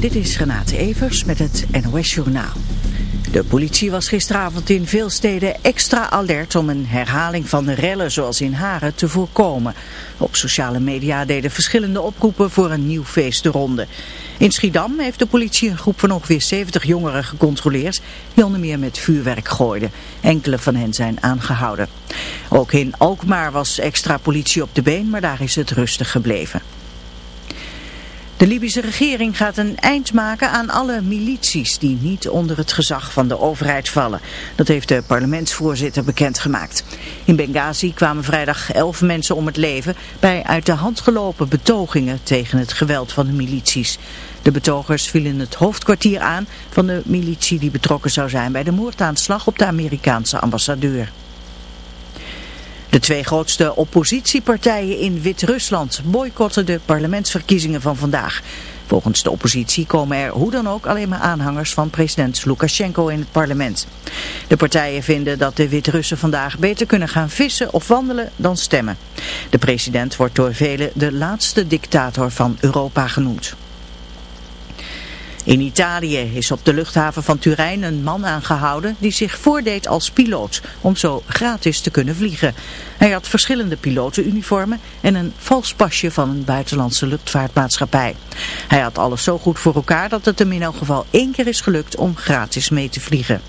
Dit is Renate Evers met het NOS Journaal. De politie was gisteravond in veel steden extra alert om een herhaling van de rellen zoals in Haren te voorkomen. Op sociale media deden verschillende oproepen voor een nieuw feest de ronde. In Schiedam heeft de politie een groep van ongeveer 70 jongeren gecontroleerd die onder meer met vuurwerk gooiden. Enkele van hen zijn aangehouden. Ook in Alkmaar was extra politie op de been, maar daar is het rustig gebleven. De Libische regering gaat een eind maken aan alle milities die niet onder het gezag van de overheid vallen. Dat heeft de parlementsvoorzitter bekendgemaakt. In Benghazi kwamen vrijdag elf mensen om het leven bij uit de hand gelopen betogingen tegen het geweld van de milities. De betogers vielen het hoofdkwartier aan van de militie die betrokken zou zijn bij de moordaanslag op de Amerikaanse ambassadeur. De twee grootste oppositiepartijen in Wit-Rusland boycotten de parlementsverkiezingen van vandaag. Volgens de oppositie komen er hoe dan ook alleen maar aanhangers van president Lukashenko in het parlement. De partijen vinden dat de Wit-Russen vandaag beter kunnen gaan vissen of wandelen dan stemmen. De president wordt door velen de laatste dictator van Europa genoemd. In Italië is op de luchthaven van Turijn een man aangehouden die zich voordeed als piloot om zo gratis te kunnen vliegen. Hij had verschillende pilotenuniformen en een vals pasje van een buitenlandse luchtvaartmaatschappij. Hij had alles zo goed voor elkaar dat het hem in elk geval één keer is gelukt om gratis mee te vliegen.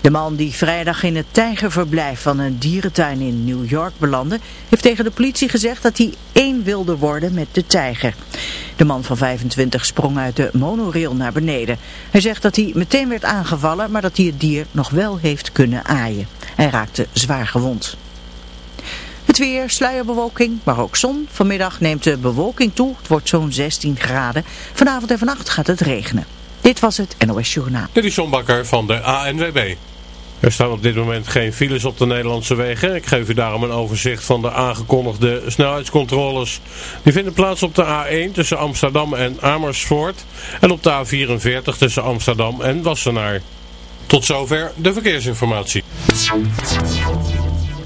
De man die vrijdag in het tijgerverblijf van een dierentuin in New York belandde, heeft tegen de politie gezegd dat hij één wilde worden met de tijger. De man van 25 sprong uit de monorail naar beneden. Hij zegt dat hij meteen werd aangevallen, maar dat hij het dier nog wel heeft kunnen aaien. Hij raakte zwaar gewond. Het weer, sluierbewolking, maar ook zon. Vanmiddag neemt de bewolking toe. Het wordt zo'n 16 graden. Vanavond en vannacht gaat het regenen. Dit was het NOS Journaal. Dit is Bakker van de ANWB. Er staan op dit moment geen files op de Nederlandse wegen. Ik geef u daarom een overzicht van de aangekondigde snelheidscontroles. Die vinden plaats op de A1 tussen Amsterdam en Amersfoort en op de A44 tussen Amsterdam en Wassenaar. Tot zover de verkeersinformatie.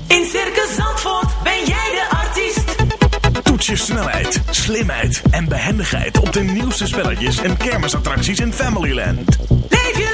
In Circus Zandvoort ben jij de artiest. Toets je snelheid, slimheid en behendigheid op de nieuwste spelletjes en kermisattracties in Familyland. Leef je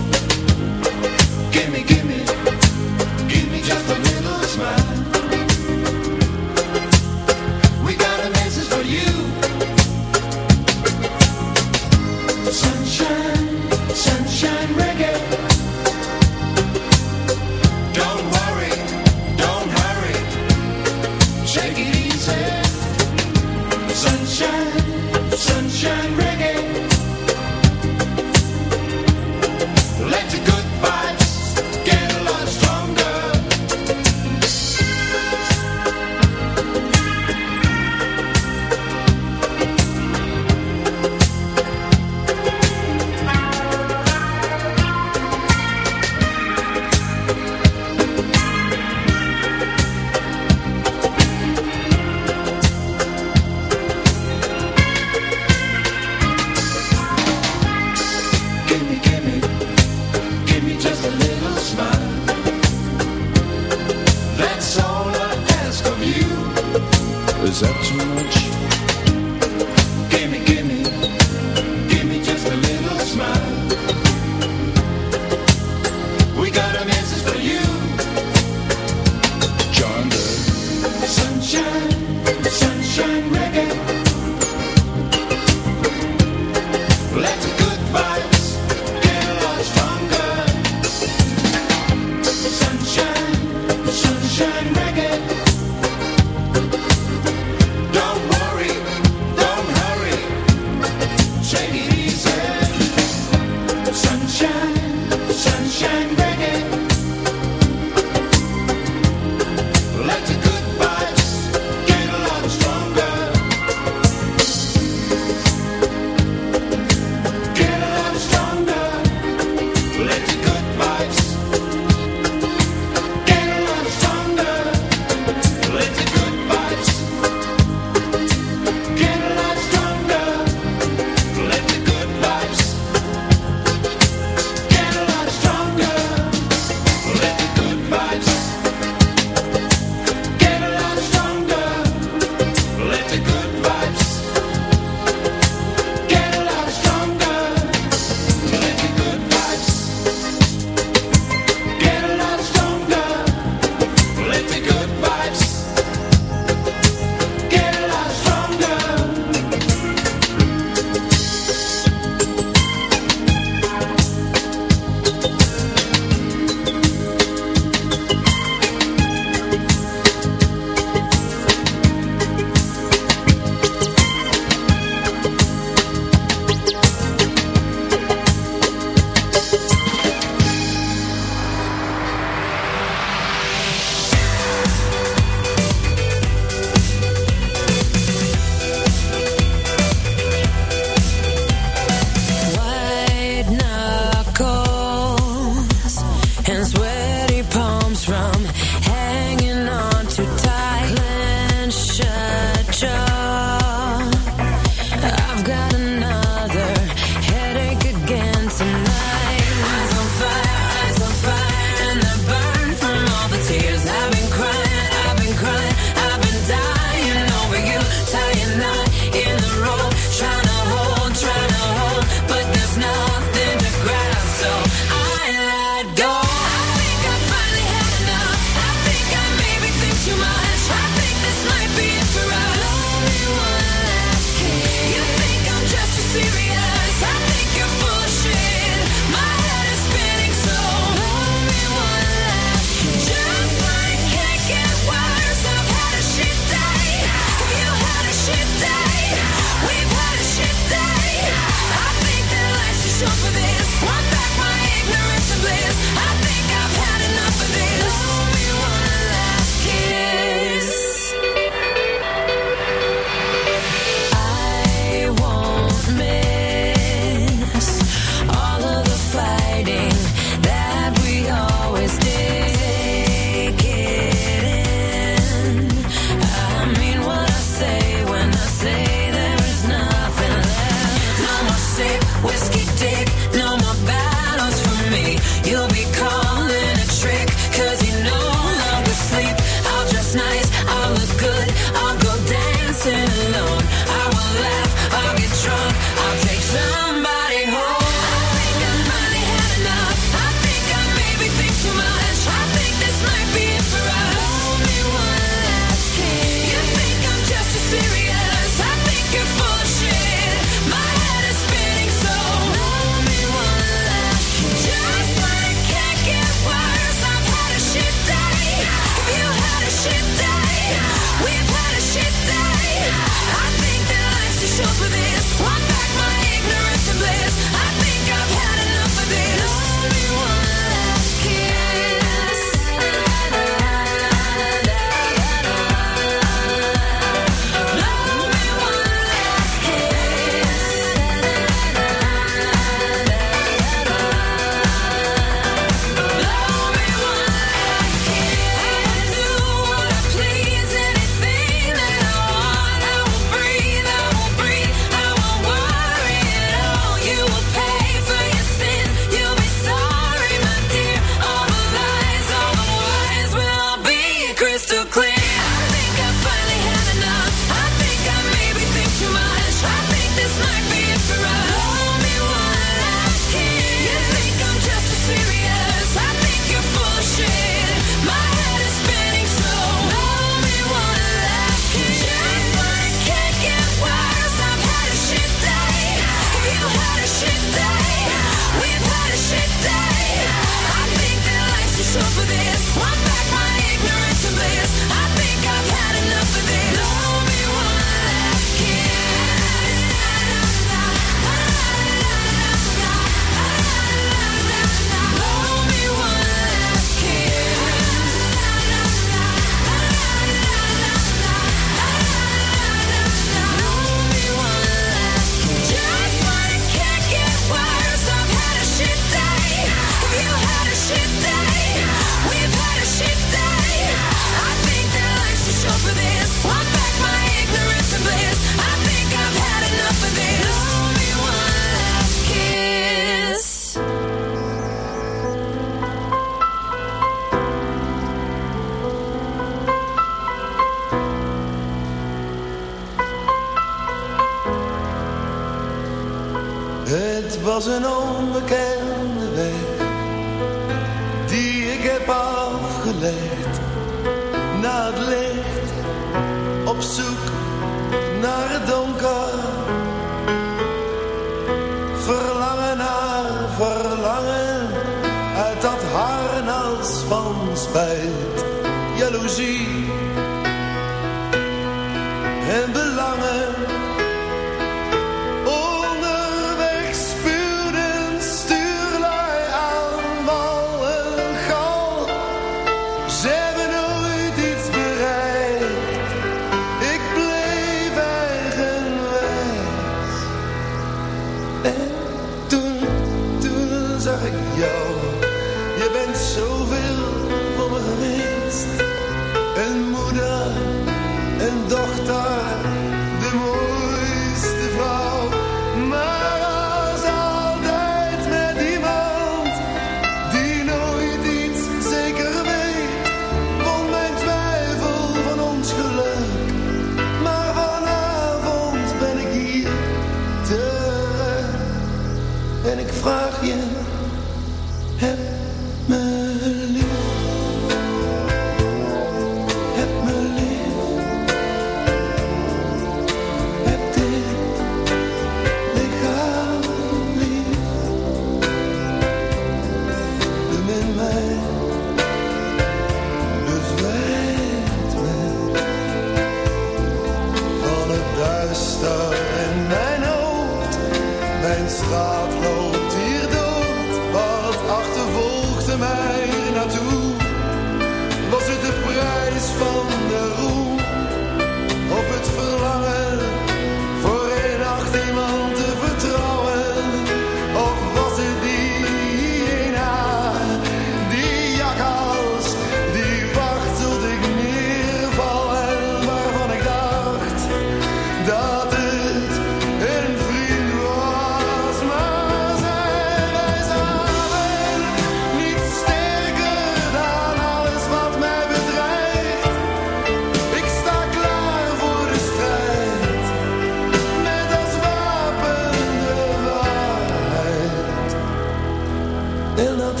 En dat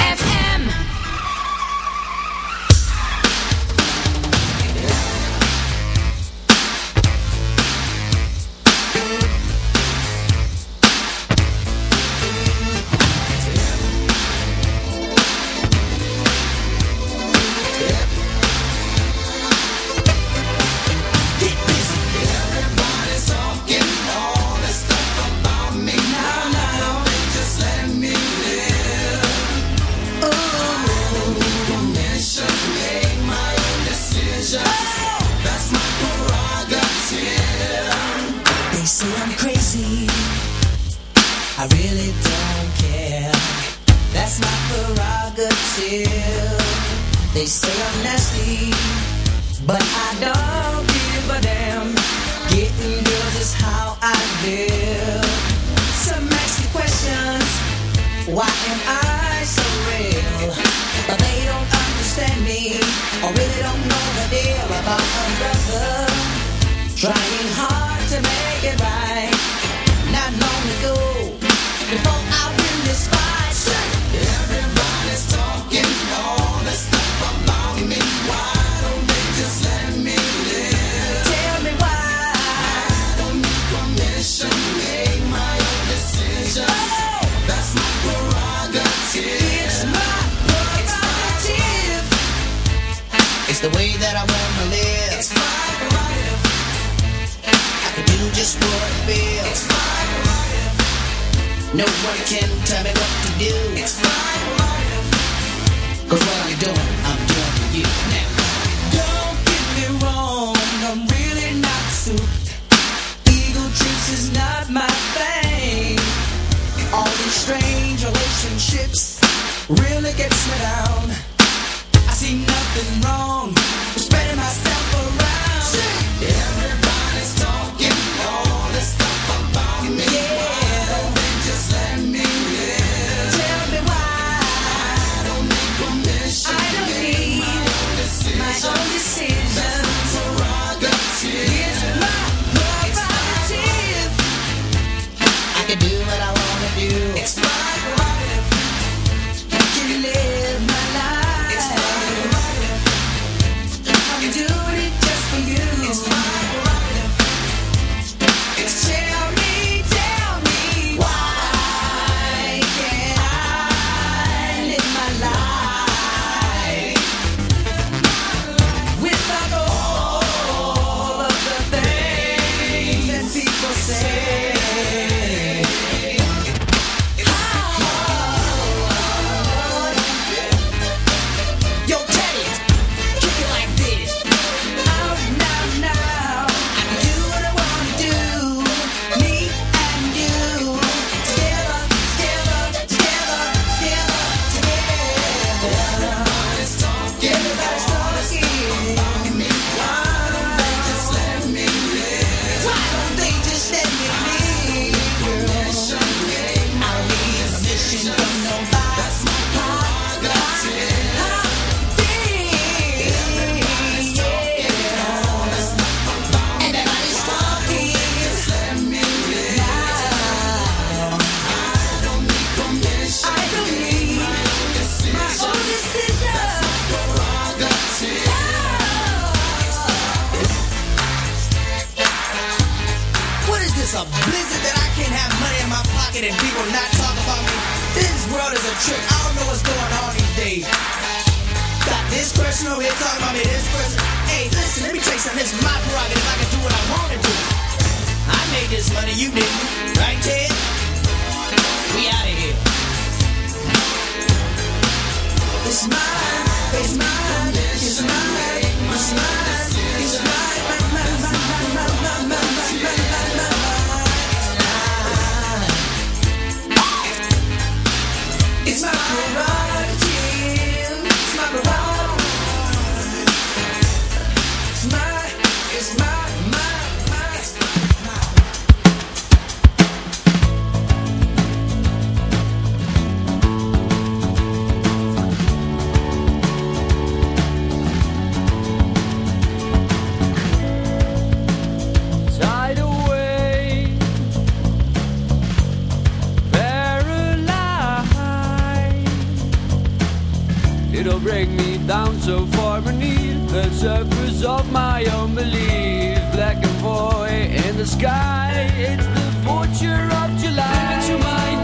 don't bring me down so far beneath the surface of my own belief. Black and void in the sky, it's the torture of July. Into my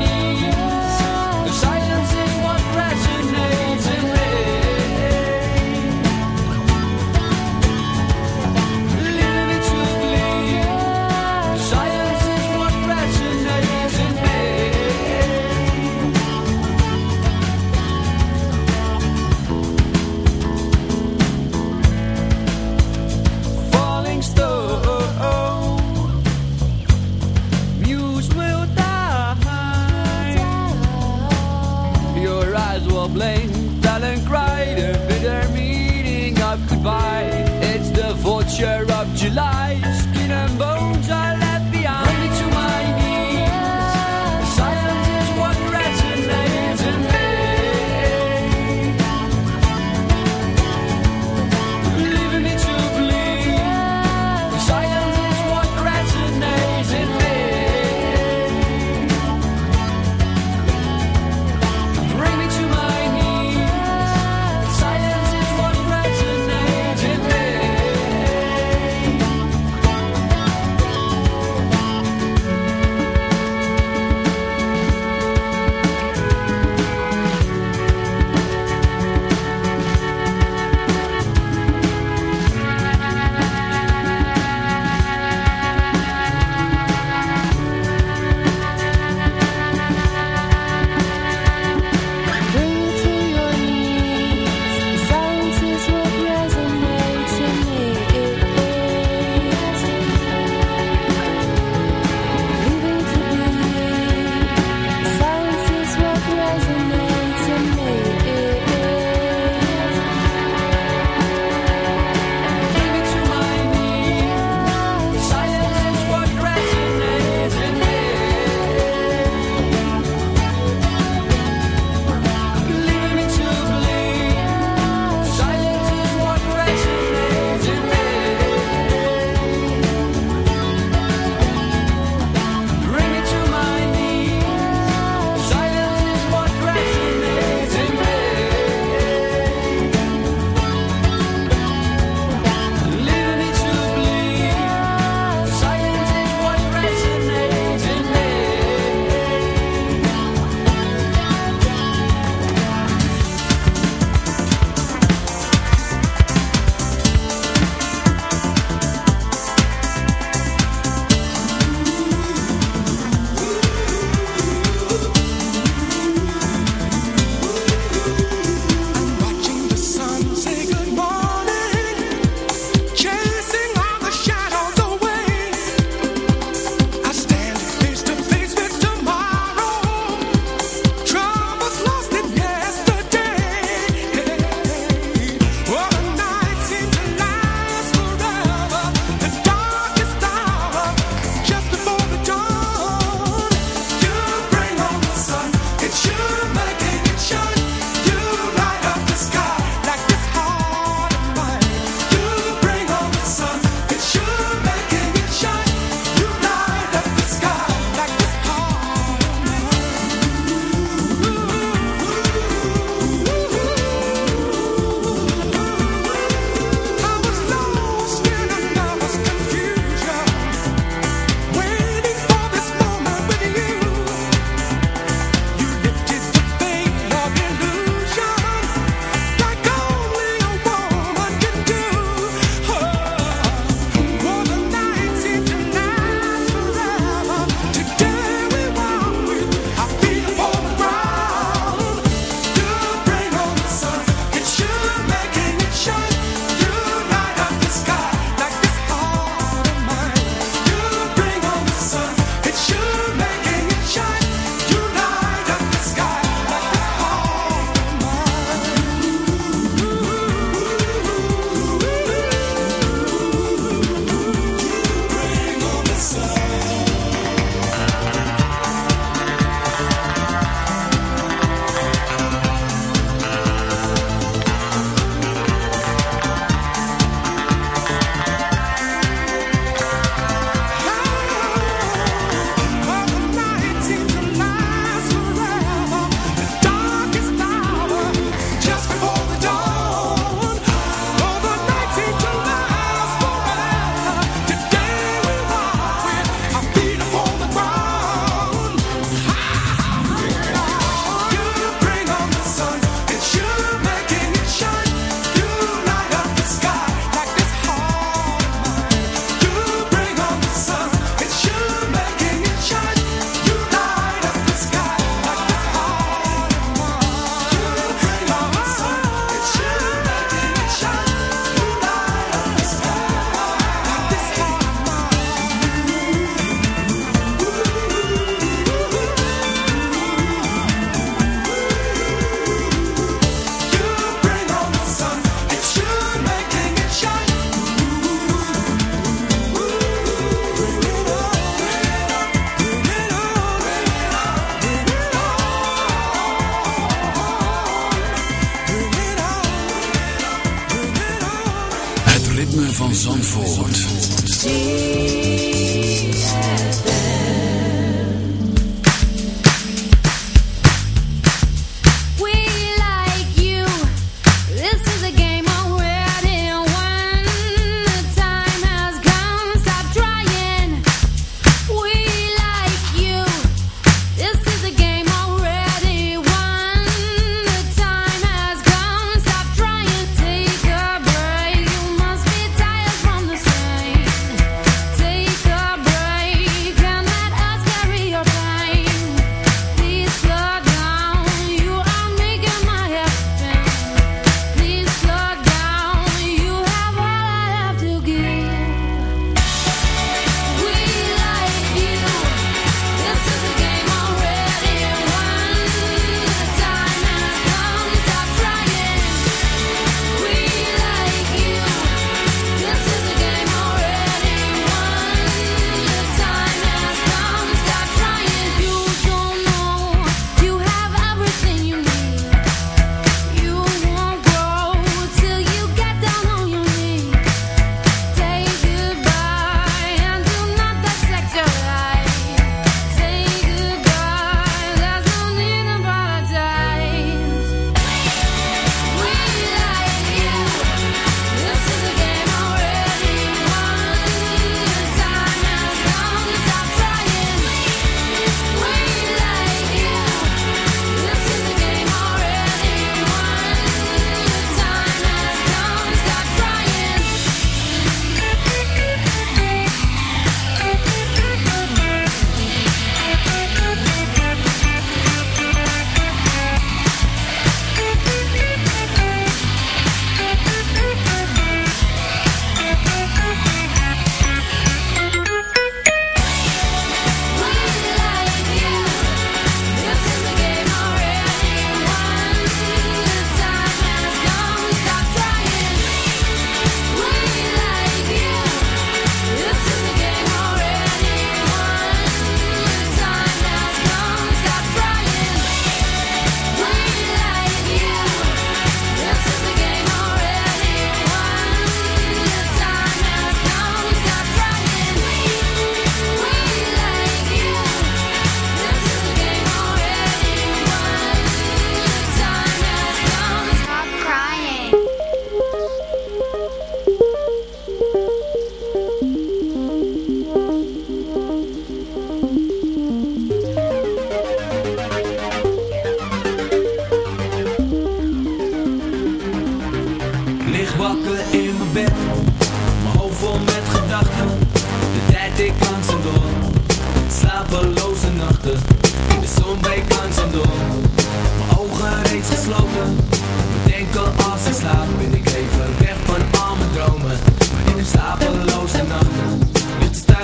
of July.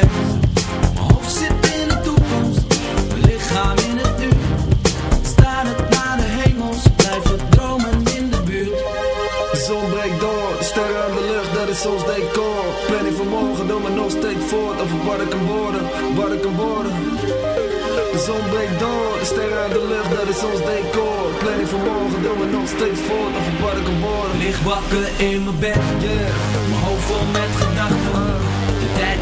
Mijn hoofd zit in de toekomst, mijn lichaam in het nu. Staat het naar de hemels, blijf dromen in de buurt. Zon breekt door, ster aan de lucht, dat is ons decor. Planning voor morgen doen we nog steeds voort, overbar ik een border, bar ik een border. Zon breekt door, ster aan de lucht, dat is ons decor. Planning voor morgen doen we nog steeds voort, overbar ik een border. Lichtbakken in mijn bed, mijn hoofd vol met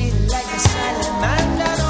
feeling like a silent.